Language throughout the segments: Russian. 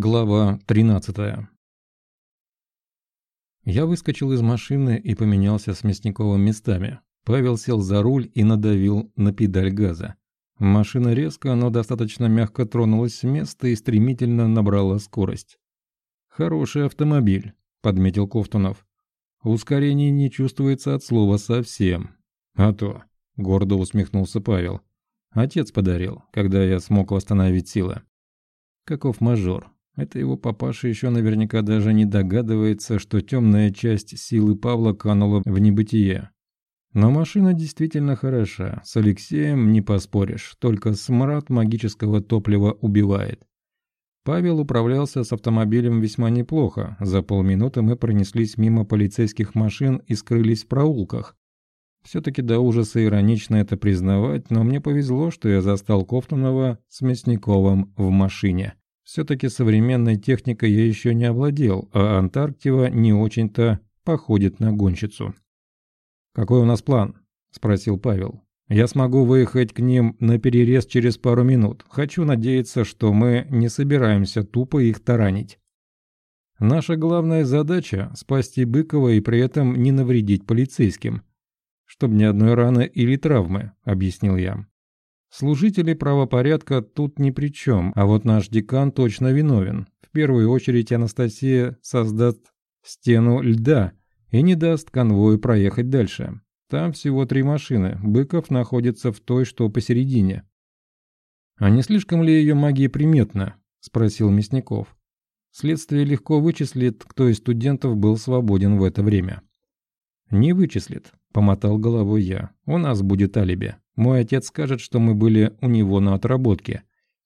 Глава 13 Я выскочил из машины и поменялся с Мясниковым местами. Павел сел за руль и надавил на педаль газа. Машина резко, но достаточно мягко тронулась с места и стремительно набрала скорость. «Хороший автомобиль», — подметил Ковтунов. «Ускорение не чувствуется от слова совсем». «А то», — гордо усмехнулся Павел. «Отец подарил, когда я смог восстановить силы». Каков мажор. Это его папаша еще наверняка даже не догадывается, что темная часть силы Павла канула в небытие. Но машина действительно хороша, с Алексеем не поспоришь, только смрад магического топлива убивает. Павел управлялся с автомобилем весьма неплохо. За полминуты мы пронеслись мимо полицейских машин и скрылись в проулках. Все-таки до ужаса иронично это признавать, но мне повезло, что я застал Кофтунова с Мясниковым в машине. Все-таки современной техникой я еще не овладел, а Антарктива не очень-то походит на гонщицу. «Какой у нас план?» – спросил Павел. «Я смогу выехать к ним на перерез через пару минут. Хочу надеяться, что мы не собираемся тупо их таранить». «Наша главная задача – спасти Быкова и при этом не навредить полицейским. Чтобы ни одной раны или травмы», – объяснил я. Служители правопорядка тут ни при чем, а вот наш декан точно виновен. В первую очередь Анастасия создаст стену льда и не даст конвою проехать дальше. Там всего три машины, Быков находится в той, что посередине. «А не слишком ли ее магия приметна?» – спросил Мясников. Следствие легко вычислит, кто из студентов был свободен в это время. «Не вычислит», – помотал головой я. «У нас будет алиби». Мой отец скажет, что мы были у него на отработке.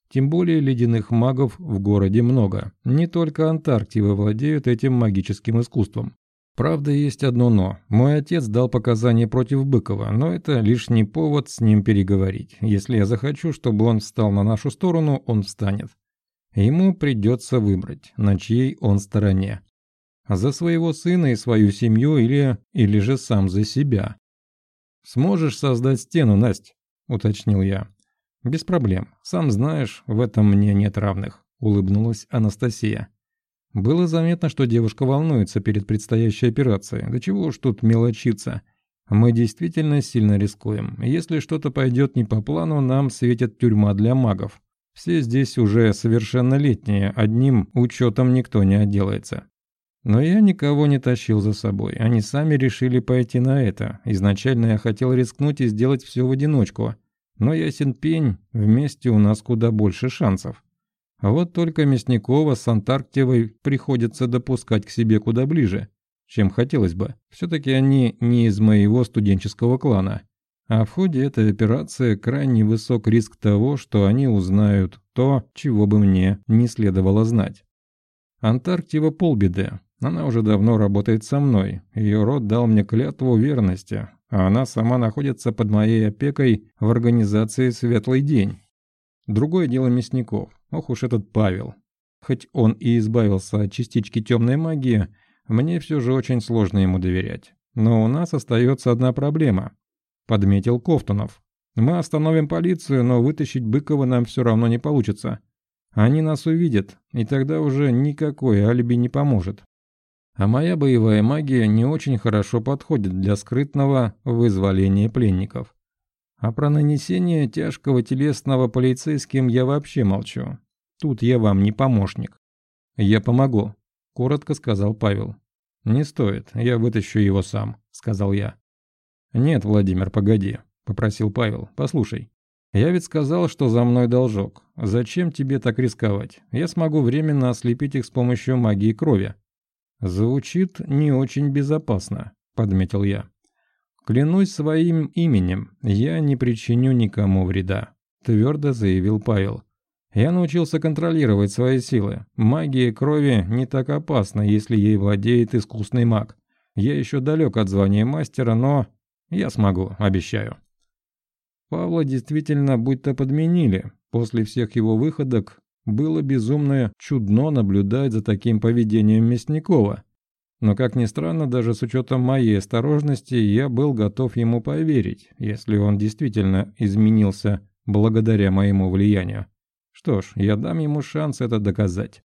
Тем более ледяных магов в городе много. Не только Антарктивы владеют этим магическим искусством. Правда, есть одно «но». Мой отец дал показания против Быкова, но это лишний повод с ним переговорить. Если я захочу, чтобы он встал на нашу сторону, он встанет. Ему придется выбрать, на чьей он стороне. За своего сына и свою семью или, или же сам за себя. «Сможешь создать стену, Насть?» – уточнил я. «Без проблем. Сам знаешь, в этом мне нет равных», – улыбнулась Анастасия. Было заметно, что девушка волнуется перед предстоящей операцией. Да чего уж тут мелочиться. Мы действительно сильно рискуем. Если что-то пойдет не по плану, нам светит тюрьма для магов. Все здесь уже совершеннолетние, одним учетом никто не отделается. Но я никого не тащил за собой, они сами решили пойти на это. Изначально я хотел рискнуть и сделать все в одиночку. Но ясен пень, вместе у нас куда больше шансов. А вот только Мясникова с Антарктивой приходится допускать к себе куда ближе, чем хотелось бы. Все-таки они не из моего студенческого клана. А в ходе этой операции крайне высок риск того, что они узнают то, чего бы мне не следовало знать. Антарктива полбеды. Она уже давно работает со мной. Ее род дал мне клятву верности, а она сама находится под моей опекой в организации «Светлый день». Другое дело мясников. Ох уж этот Павел. Хоть он и избавился от частички темной магии, мне все же очень сложно ему доверять. Но у нас остается одна проблема. Подметил Кофтунов. Мы остановим полицию, но вытащить Быкова нам все равно не получится. Они нас увидят, и тогда уже никакой алиби не поможет. А моя боевая магия не очень хорошо подходит для скрытного вызволения пленников. А про нанесение тяжкого телесного полицейским я вообще молчу. Тут я вам не помощник. Я помогу, коротко сказал Павел. Не стоит, я вытащу его сам, сказал я. Нет, Владимир, погоди, попросил Павел. Послушай. Я ведь сказал, что за мной должок. Зачем тебе так рисковать? Я смогу временно ослепить их с помощью магии крови. «Звучит не очень безопасно», — подметил я. «Клянусь своим именем, я не причиню никому вреда», — твердо заявил Павел. «Я научился контролировать свои силы. Магия крови не так опасна, если ей владеет искусный маг. Я еще далек от звания мастера, но я смогу, обещаю». Павла действительно будто подменили. После всех его выходок было безумно чудно наблюдать за таким поведением Мясникова. Но, как ни странно, даже с учетом моей осторожности, я был готов ему поверить, если он действительно изменился благодаря моему влиянию. Что ж, я дам ему шанс это доказать.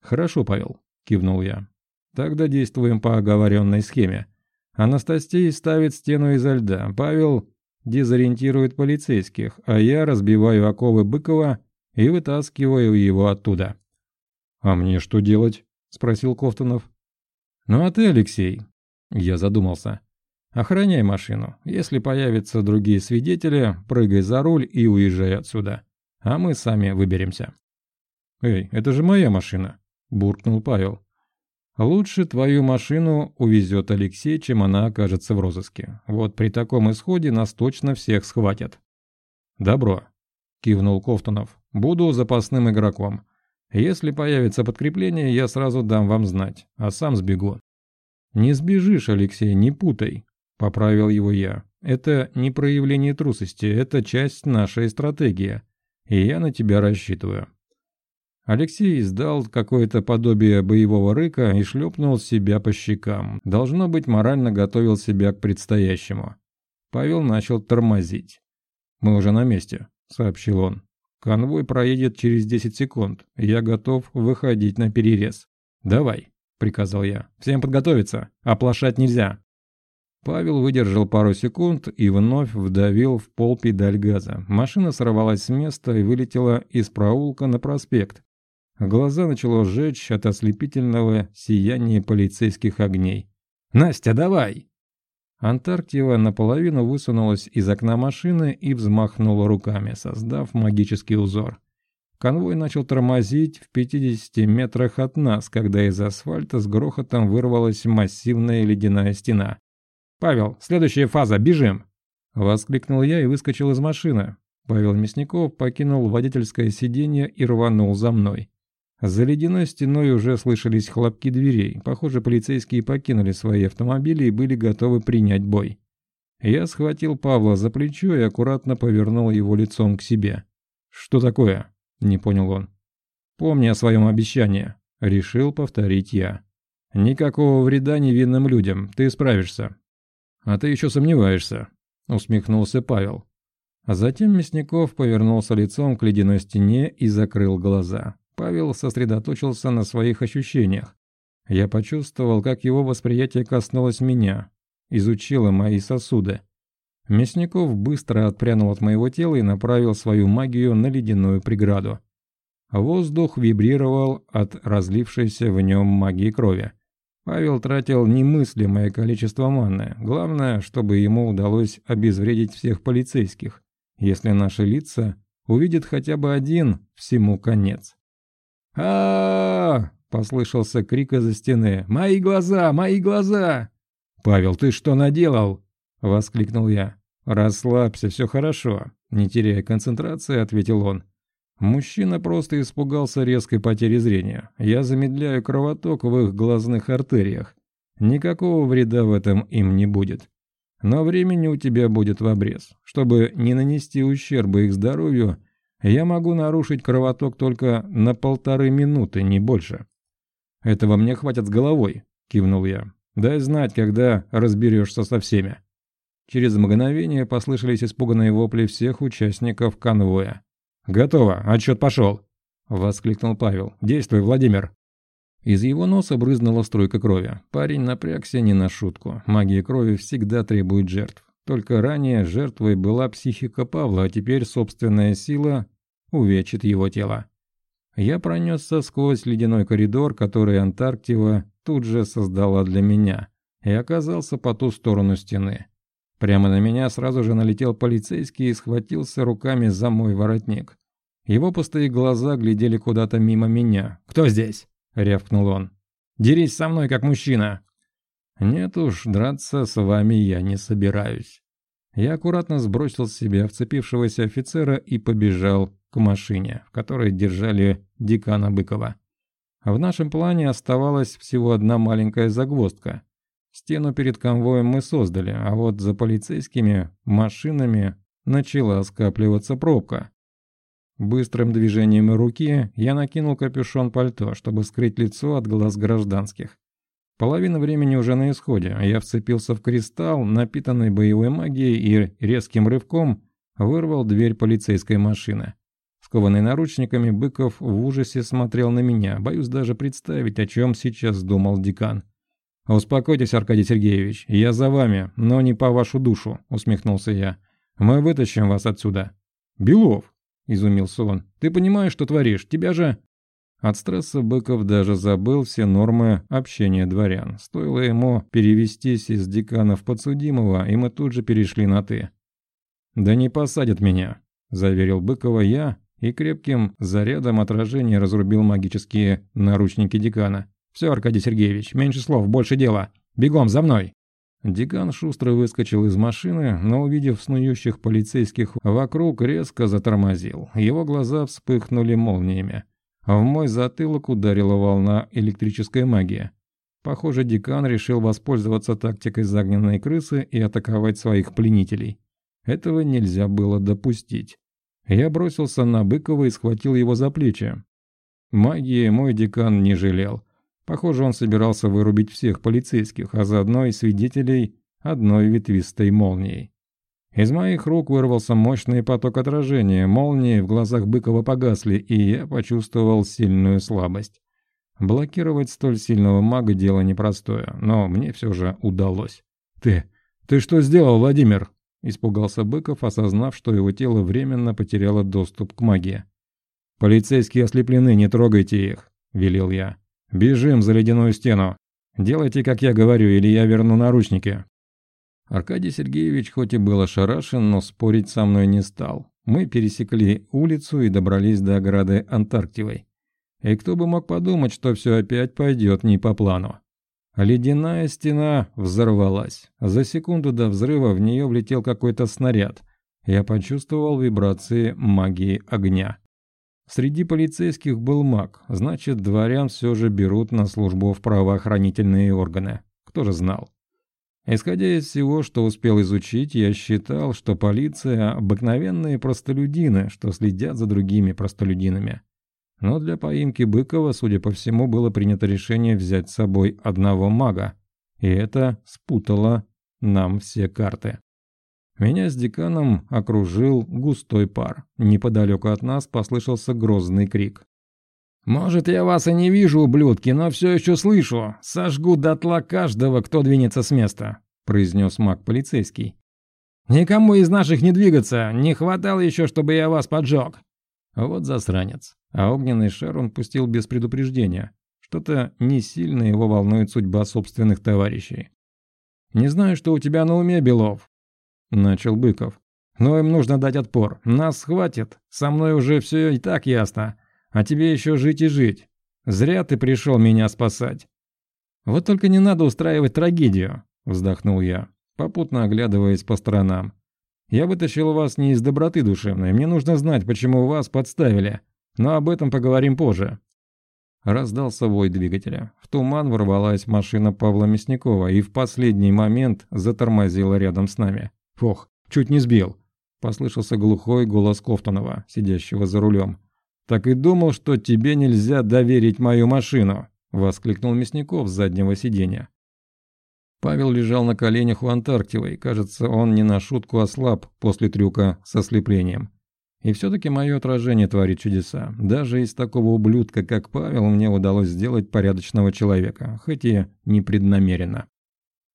«Хорошо, Павел», – кивнул я. «Тогда действуем по оговоренной схеме. Анастасия ставит стену изо льда, Павел дезориентирует полицейских, а я разбиваю оковы Быкова и вытаскиваю его оттуда». «А мне что делать?» – спросил Кофтунов. «Ну а ты, Алексей?» Я задумался. «Охраняй машину. Если появятся другие свидетели, прыгай за руль и уезжай отсюда. А мы сами выберемся». «Эй, это же моя машина!» – буркнул Павел. «Лучше твою машину увезет Алексей, чем она окажется в розыске. Вот при таком исходе нас точно всех схватят». «Добро», – кивнул Ковтунов. «Буду запасным игроком. Если появится подкрепление, я сразу дам вам знать, а сам сбегу». «Не сбежишь, Алексей, не путай», – поправил его я. «Это не проявление трусости, это часть нашей стратегии, и я на тебя рассчитываю». Алексей издал какое-то подобие боевого рыка и шлепнул себя по щекам. Должно быть, морально готовил себя к предстоящему. Павел начал тормозить. «Мы уже на месте», — сообщил он. «Конвой проедет через 10 секунд. Я готов выходить на перерез». «Давай», — приказал я. «Всем подготовиться. Оплошать нельзя». Павел выдержал пару секунд и вновь вдавил в пол педаль газа. Машина сорвалась с места и вылетела из проулка на проспект. Глаза начало сжечь от ослепительного сияния полицейских огней. «Настя, давай!» Антарктива наполовину высунулась из окна машины и взмахнула руками, создав магический узор. Конвой начал тормозить в 50 метрах от нас, когда из асфальта с грохотом вырвалась массивная ледяная стена. «Павел, следующая фаза, бежим!» Воскликнул я и выскочил из машины. Павел Мясников покинул водительское сиденье и рванул за мной. За ледяной стеной уже слышались хлопки дверей. Похоже, полицейские покинули свои автомобили и были готовы принять бой. Я схватил Павла за плечо и аккуратно повернул его лицом к себе. «Что такое?» – не понял он. «Помни о своем обещании», – решил повторить я. «Никакого вреда невинным людям, ты справишься». «А ты еще сомневаешься», – усмехнулся Павел. А затем Мясников повернулся лицом к ледяной стене и закрыл глаза. Павел сосредоточился на своих ощущениях. Я почувствовал, как его восприятие коснулось меня, изучило мои сосуды. Мясников быстро отпрянул от моего тела и направил свою магию на ледяную преграду. Воздух вибрировал от разлившейся в нем магии крови. Павел тратил немыслимое количество маны. Главное, чтобы ему удалось обезвредить всех полицейских. Если наши лица увидят хотя бы один, всему конец а, послышался крик из-за стены. «Мои глаза! Мои глаза!» «Павел, ты что наделал?» — воскликнул я. «Расслабься, все хорошо», — не теряя концентрации, ответил он. Мужчина просто испугался резкой потери зрения. Я замедляю кровоток в их глазных артериях. Никакого вреда в этом им не будет. Но времени у тебя будет в обрез. Чтобы не нанести ущерба их здоровью, я могу нарушить кровоток только на полторы минуты, не больше. Этого мне хватит с головой, кивнул я. Дай знать, когда разберешься со всеми. Через мгновение послышались испуганные вопли всех участников конвоя. «Готово, отчет пошел!» – воскликнул Павел. «Действуй, Владимир!» Из его носа брызнула струйка крови. Парень напрягся не на шутку. Магия крови всегда требует жертв. Только ранее жертвой была психика Павла, а теперь собственная сила увечит его тело. Я пронесся сквозь ледяной коридор, который Антарктива тут же создала для меня, и оказался по ту сторону стены. Прямо на меня сразу же налетел полицейский и схватился руками за мой воротник. Его пустые глаза глядели куда-то мимо меня. «Кто здесь?» — рявкнул он. «Дерись со мной, как мужчина!» «Нет уж, драться с вами я не собираюсь». Я аккуратно сбросил с себя вцепившегося офицера и побежал к машине, в которой держали декана Быкова. В нашем плане оставалась всего одна маленькая загвоздка. Стену перед конвоем мы создали, а вот за полицейскими машинами начала скапливаться пробка. Быстрым движением руки я накинул капюшон пальто, чтобы скрыть лицо от глаз гражданских. Половина времени уже на исходе, я вцепился в кристалл, напитанный боевой магией и резким рывком вырвал дверь полицейской машины. Скованный наручниками, Быков в ужасе смотрел на меня. Боюсь даже представить, о чем сейчас думал декан. «Успокойтесь, Аркадий Сергеевич, я за вами, но не по вашу душу», — усмехнулся я. «Мы вытащим вас отсюда». «Белов», — изумился он, — «ты понимаешь, что творишь? Тебя же...» От стресса Быков даже забыл все нормы общения дворян. Стоило ему перевестись из декана в подсудимого, и мы тут же перешли на «ты». «Да не посадят меня», — заверил Быкова я и крепким зарядом отражения разрубил магические наручники декана. «Все, Аркадий Сергеевич, меньше слов, больше дела. Бегом за мной!» Декан шустро выскочил из машины, но, увидев снующих полицейских вокруг, резко затормозил. Его глаза вспыхнули молниями. В мой затылок ударила волна электрической магии. Похоже, декан решил воспользоваться тактикой загнанной крысы и атаковать своих пленителей. Этого нельзя было допустить. Я бросился на Быкова и схватил его за плечи. Магии мой декан не жалел. Похоже, он собирался вырубить всех полицейских, а заодно и свидетелей одной ветвистой молнией. Из моих рук вырвался мощный поток отражения, молнии в глазах Быкова погасли, и я почувствовал сильную слабость. Блокировать столь сильного мага дело непростое, но мне все же удалось. «Ты... ты что сделал, Владимир?» – испугался Быков, осознав, что его тело временно потеряло доступ к магии. «Полицейские ослеплены, не трогайте их», – велел я. «Бежим за ледяную стену. Делайте, как я говорю, или я верну наручники». Аркадий Сергеевич хоть и был ошарашен, но спорить со мной не стал. Мы пересекли улицу и добрались до ограды Антарктивой. И кто бы мог подумать, что все опять пойдет не по плану. Ледяная стена взорвалась. За секунду до взрыва в нее влетел какой-то снаряд. Я почувствовал вибрации магии огня. Среди полицейских был маг, значит, дворян все же берут на службу в правоохранительные органы. Кто же знал? Исходя из всего, что успел изучить, я считал, что полиция – обыкновенные простолюдины, что следят за другими простолюдинами. Но для поимки Быкова, судя по всему, было принято решение взять с собой одного мага. И это спутало нам все карты. Меня с деканом окружил густой пар. Неподалеку от нас послышался грозный крик. «Может, я вас и не вижу, ублюдки, но все еще слышу. Сожгу дотла каждого, кто двинется с места», – произнес маг полицейский. «Никому из наших не двигаться. Не хватало еще, чтобы я вас поджег». Вот засранец. А огненный шар он пустил без предупреждения. Что-то не сильно его волнует судьба собственных товарищей. «Не знаю, что у тебя на уме, Белов», начал Быков. «Но им нужно дать отпор. Нас схватят. Со мной уже все и так ясно. А тебе еще жить и жить. Зря ты пришел меня спасать». «Вот только не надо устраивать трагедию», – вздохнул я, попутно оглядываясь по сторонам. «Я вытащил вас не из доброты душевной. Мне нужно знать, почему вас подставили. Но об этом поговорим позже». Раздался вой двигателя. В туман ворвалась машина Павла Мясникова и в последний момент затормозила рядом с нами. «Фух, чуть не сбил», – послышался глухой голос Кофтонова, сидящего за рулем. «Так и думал, что тебе нельзя доверить мою машину», – воскликнул Мясников с заднего сиденья. Павел лежал на коленях у Антарктивой. Кажется, он не на шутку ослаб после трюка со слеплением. И все-таки мое отражение творит чудеса. Даже из такого ублюдка, как Павел, мне удалось сделать порядочного человека, хоть и непреднамеренно.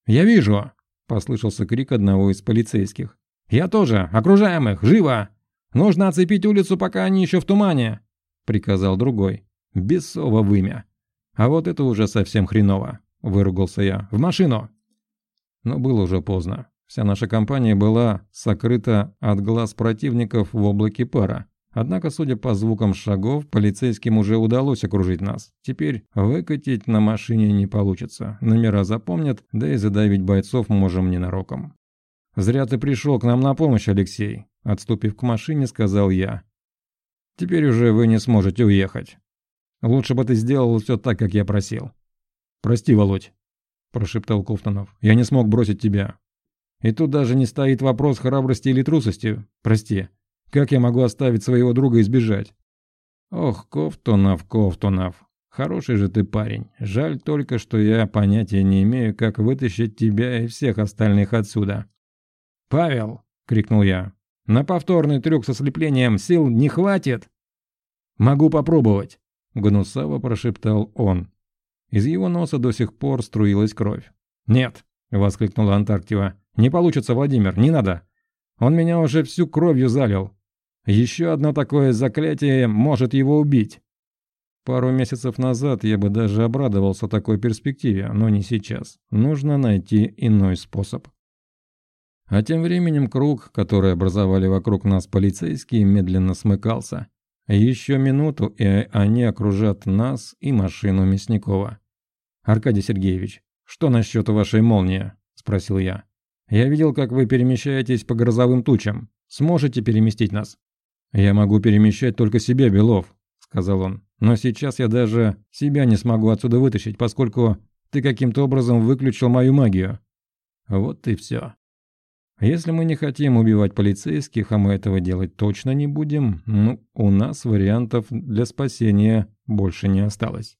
«Я вижу!» Послышался крик одного из полицейских. «Я тоже! Окружаем их! Живо! Нужно оцепить улицу, пока они еще в тумане!» Приказал другой. Бесово вымя. «А вот это уже совсем хреново!» Выругался я. «В машину!» Но было уже поздно. Вся наша компания была сокрыта от глаз противников в облаке пара. Однако, судя по звукам шагов, полицейским уже удалось окружить нас. Теперь выкатить на машине не получится. Номера запомнят, да и задавить бойцов можем ненароком. «Зря ты пришел к нам на помощь, Алексей», – отступив к машине, сказал я. «Теперь уже вы не сможете уехать. Лучше бы ты сделал все так, как я просил». «Прости, Володь», – прошептал Кофтонов. «Я не смог бросить тебя. И тут даже не стоит вопрос храбрости или трусости. Прости. Как я могу оставить своего друга и сбежать? Ох, Ковтунов, Ковтунов. Хороший же ты парень. Жаль только, что я понятия не имею, как вытащить тебя и всех остальных отсюда. «Павел!» — крикнул я. «На повторный трюк со слеплением сил не хватит!» «Могу попробовать», — гнусаво прошептал он. Из его носа до сих пор струилась кровь. «Нет», — воскликнула Антарктива. «Не получится, Владимир, не надо. Он меня уже всю кровью залил. Еще одно такое заклятие может его убить». Пару месяцев назад я бы даже обрадовался такой перспективе, но не сейчас. Нужно найти иной способ. А тем временем круг, который образовали вокруг нас полицейские, медленно смыкался. Еще минуту, и они окружат нас и машину Мясникова. «Аркадий Сергеевич, что насчет вашей молнии?» – спросил я. «Я видел, как вы перемещаетесь по грозовым тучам. Сможете переместить нас?» «Я могу перемещать только себя, Белов», – сказал он. «Но сейчас я даже себя не смогу отсюда вытащить, поскольку ты каким-то образом выключил мою магию». Вот и все. Если мы не хотим убивать полицейских, а мы этого делать точно не будем, ну, у нас вариантов для спасения больше не осталось.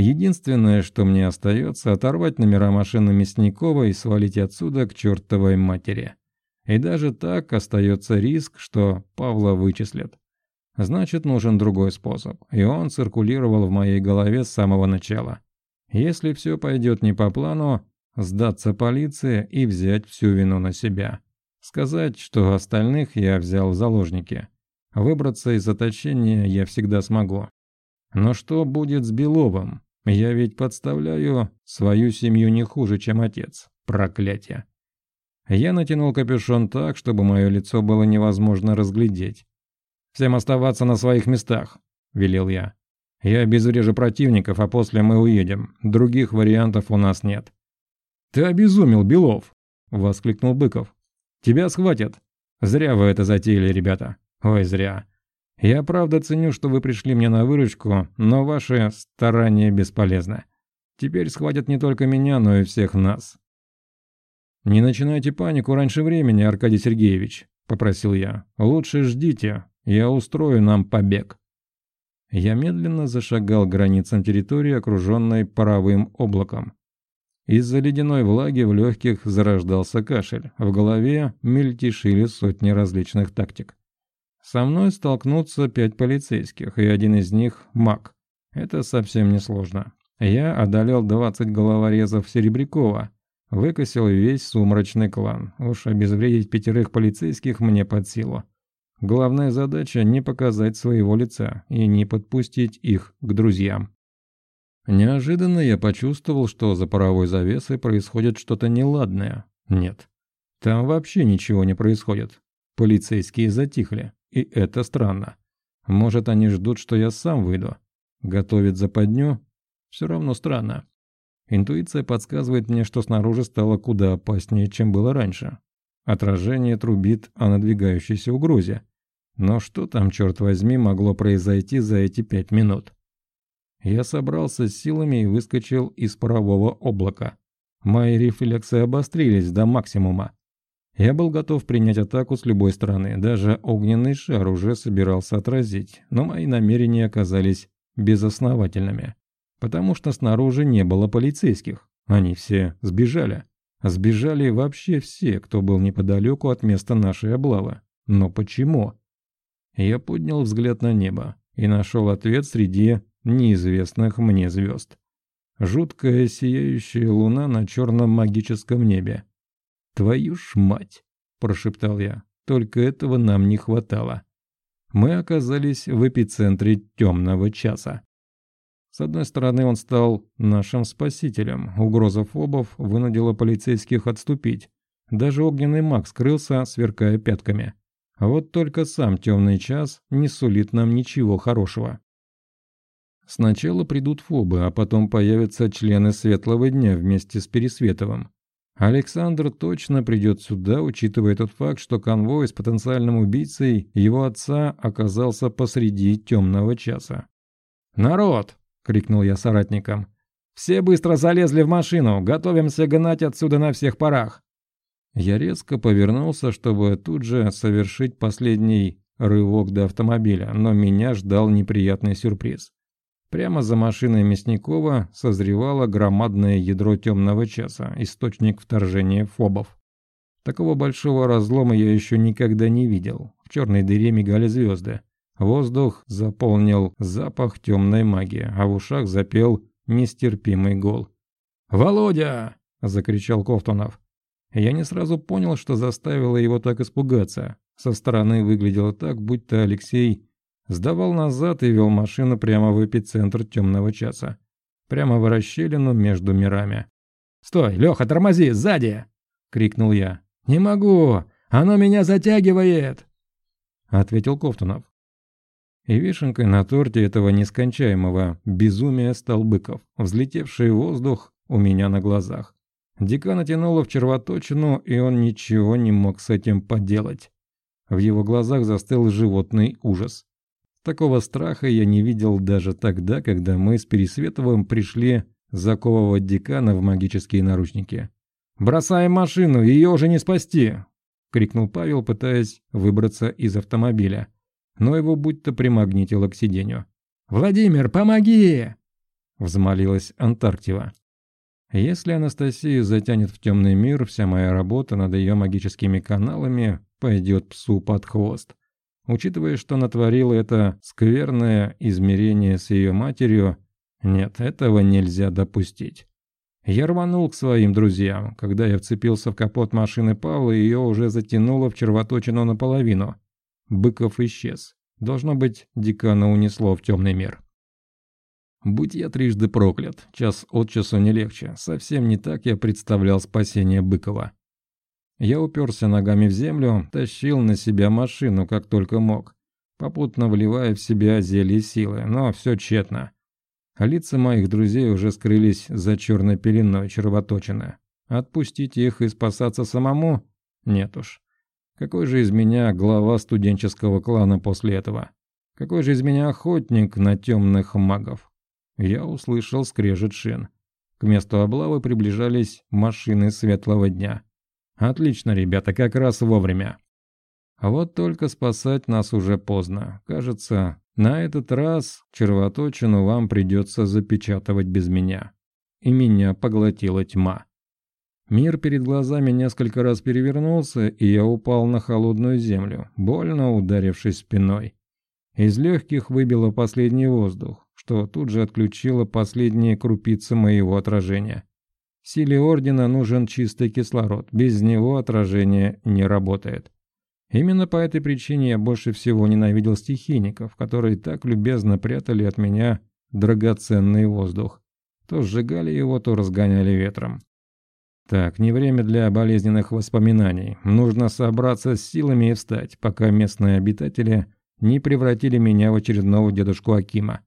Единственное, что мне остается, оторвать номера машины Мясникова и свалить отсюда к чертовой матери. И даже так остается риск, что Павла вычислят. Значит, нужен другой способ, и он циркулировал в моей голове с самого начала. Если все пойдет не по плану, сдаться полиции и взять всю вину на себя. Сказать, что остальных я взял в заложники. Выбраться из заточения я всегда смогу. Но что будет с Беловым? Я ведь подставляю свою семью не хуже, чем отец. Проклятие. Я натянул капюшон так, чтобы мое лицо было невозможно разглядеть. «Всем оставаться на своих местах», — велел я. «Я обезврежу противников, а после мы уедем. Других вариантов у нас нет». «Ты обезумел, Белов!» — воскликнул Быков. «Тебя схватят. Зря вы это затеяли, ребята. Ой, зря. Я правда ценю, что вы пришли мне на выручку, но ваши старания бесполезны. Теперь схватят не только меня, но и всех нас». «Не начинайте панику раньше времени, Аркадий Сергеевич», — попросил я. «Лучше ждите, я устрою нам побег». Я медленно зашагал границам территории, окруженной паровым облаком. Из-за ледяной влаги в легких зарождался кашель, в голове мельтешили сотни различных тактик. Со мной столкнутся пять полицейских, и один из них – маг. Это совсем не сложно. Я одолел 20 головорезов Серебрякова, выкосил весь сумрачный клан. Уж обезвредить пятерых полицейских мне под силу. Главная задача – не показать своего лица и не подпустить их к друзьям. Неожиданно я почувствовал, что за паровой завесой происходит что-то неладное. Нет, там вообще ничего не происходит. Полицейские затихли, и это странно. Может, они ждут, что я сам выйду. Готовят западню? Все равно странно. Интуиция подсказывает мне, что снаружи стало куда опаснее, чем было раньше. Отражение трубит о надвигающейся угрозе. Но что там, черт возьми, могло произойти за эти пять минут? Я собрался с силами и выскочил из парового облака. Мои рефлексы обострились до максимума. Я был готов принять атаку с любой стороны, даже огненный шар уже собирался отразить, но мои намерения оказались безосновательными, потому что снаружи не было полицейских, они все сбежали. Сбежали вообще все, кто был неподалеку от места нашей облавы. Но почему? Я поднял взгляд на небо и нашел ответ среди неизвестных мне звезд. Жуткая сияющая луна на черном магическом небе. «Твою ж мать!» – прошептал я. «Только этого нам не хватало». Мы оказались в эпицентре темного часа. С одной стороны, он стал нашим спасителем. Угроза фобов вынудила полицейских отступить. Даже огненный маг скрылся, сверкая пятками. Вот только сам темный час не сулит нам ничего хорошего. Сначала придут фобы, а потом появятся члены Светлого Дня вместе с Пересветовым. Александр точно придет сюда, учитывая тот факт, что конвой с потенциальным убийцей его отца оказался посреди темного часа. «Народ!» — крикнул я соратникам. «Все быстро залезли в машину, готовимся гнать отсюда на всех парах!» Я резко повернулся, чтобы тут же совершить последний рывок до автомобиля, но меня ждал неприятный сюрприз. Прямо за машиной Мясникова созревало громадное ядро темного часа, источник вторжения фобов. Такого большого разлома я еще никогда не видел. В черной дыре мигали звезды. Воздух заполнил запах темной магии, а в ушах запел нестерпимый гол. «Володя!» – закричал Ковтунов. Я не сразу понял, что заставило его так испугаться. Со стороны выглядело так, будто Алексей сдавал назад и вел машину прямо в эпицентр темного часа. Прямо в расщелину между мирами. «Стой, Леха, тормози, сзади!» — крикнул я. «Не могу! Оно меня затягивает!» — ответил Ковтунов. И вишенкой на торте этого нескончаемого безумия стал Быков, взлетевший воздух у меня на глазах. Дика натянуло в червоточину, и он ничего не мог с этим поделать. В его глазах застыл животный ужас. Такого страха я не видел даже тогда, когда мы с Пересветовым пришли заковывать декана в магические наручники. «Бросаем машину, ее уже не спасти!» — крикнул Павел, пытаясь выбраться из автомобиля. Но его будто примагнитило к сиденью. «Владимир, помоги!» — взмолилась Антарктива. Если Анастасию затянет в темный мир, вся моя работа над ее магическими каналами пойдет псу под хвост. Учитывая, что натворило это скверное измерение с ее матерью, нет, этого нельзя допустить. Я рванул к своим друзьям. Когда я вцепился в капот машины Павла, ее уже затянуло в червоточину наполовину. Быков исчез. Должно быть, декана унесло в темный мир. Будь я трижды проклят, час от часу не легче. Совсем не так я представлял спасение Быкова. Я уперся ногами в землю, тащил на себя машину, как только мог, попутно вливая в себя зелье силы, но все тщетно. Лица моих друзей уже скрылись за черной пеленой червоточины. Отпустить их и спасаться самому? Нет уж. Какой же из меня глава студенческого клана после этого? Какой же из меня охотник на темных магов? я услышал скрежет шин. К месту облавы приближались машины светлого дня. Отлично, ребята, как раз вовремя. А вот только спасать нас уже поздно. Кажется, на этот раз червоточину вам придется запечатывать без меня. И меня поглотила тьма. Мир перед глазами несколько раз перевернулся, и я упал на холодную землю, больно ударившись спиной. Из легких выбило последний воздух что тут же отключила последние крупицы моего отражения. Силе Ордена нужен чистый кислород, без него отражение не работает. Именно по этой причине я больше всего ненавидел стихийников, которые так любезно прятали от меня драгоценный воздух. То сжигали его, то разгоняли ветром. Так, не время для болезненных воспоминаний. Нужно собраться с силами и встать, пока местные обитатели не превратили меня в очередного дедушку Акима.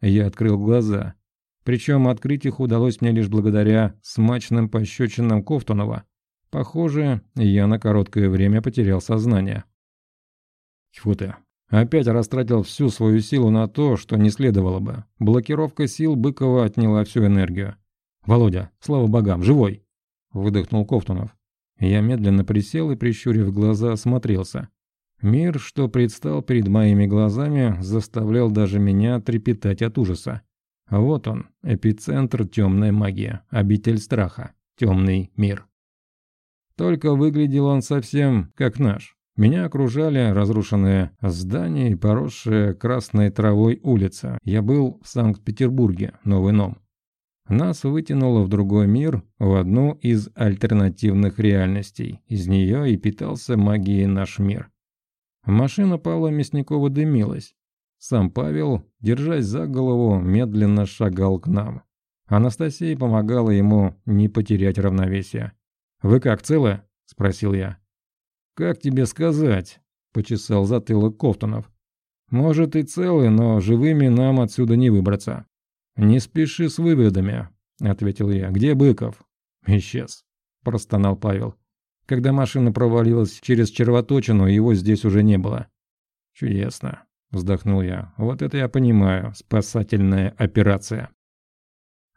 Я открыл глаза. Причем открыть их удалось мне лишь благодаря смачным пощечинам Кофтунова. Похоже, я на короткое время потерял сознание. Тьфу ты. Опять растратил всю свою силу на то, что не следовало бы. Блокировка сил Быкова отняла всю энергию. «Володя, слава богам, живой!» – выдохнул Кофтунов. Я медленно присел и, прищурив глаза, осмотрелся. Мир, что предстал перед моими глазами, заставлял даже меня трепетать от ужаса. Вот он, эпицентр темной магии, обитель страха, темный мир. Только выглядел он совсем как наш. Меня окружали разрушенные здания и поросшая красной травой улица. Я был в Санкт-Петербурге, Новый Ном. Нас вытянуло в другой мир, в одну из альтернативных реальностей. Из нее и питался магией наш мир. Машина Павла Мясникова дымилась. Сам Павел, держась за голову, медленно шагал к нам. Анастасия помогала ему не потерять равновесие. «Вы как, целы?» – спросил я. «Как тебе сказать?» – почесал затылок Кофтунов. «Может и целы, но живыми нам отсюда не выбраться». «Не спеши с выводами», – ответил я. «Где Быков?» «Исчез», – простонал Павел. Когда машина провалилась через червоточину, его здесь уже не было. «Чудесно», — вздохнул я. «Вот это я понимаю. Спасательная операция».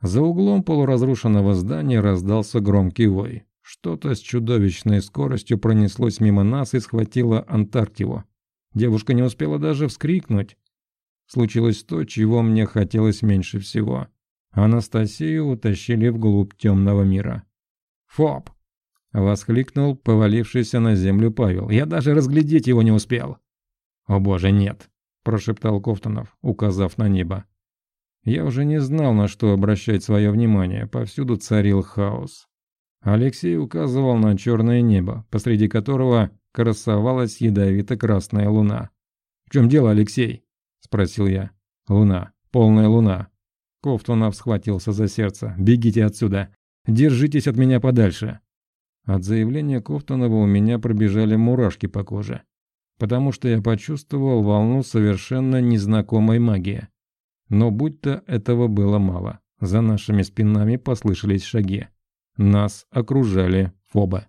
За углом полуразрушенного здания раздался громкий вой. Что-то с чудовищной скоростью пронеслось мимо нас и схватило Антарктиву. Девушка не успела даже вскрикнуть. Случилось то, чего мне хотелось меньше всего. Анастасию утащили вглубь темного мира. «Фоп!» Воскликнул повалившийся на землю Павел. Я даже разглядеть его не успел. О боже, нет. Прошептал Кофтонов, указав на небо. Я уже не знал, на что обращать свое внимание, повсюду царил хаос. Алексей указывал на черное небо, посреди которого красовалась ядовито-красная луна. «В чем дело, Алексей?» – спросил я. «Луна. Полная луна». Кофтунов схватился за сердце. «Бегите отсюда! Держитесь от меня подальше!» От заявления Кофтунова у меня пробежали мурашки по коже, потому что я почувствовал волну совершенно незнакомой магии. Но будь-то этого было мало. За нашими спинами послышались шаги. Нас окружали фобы.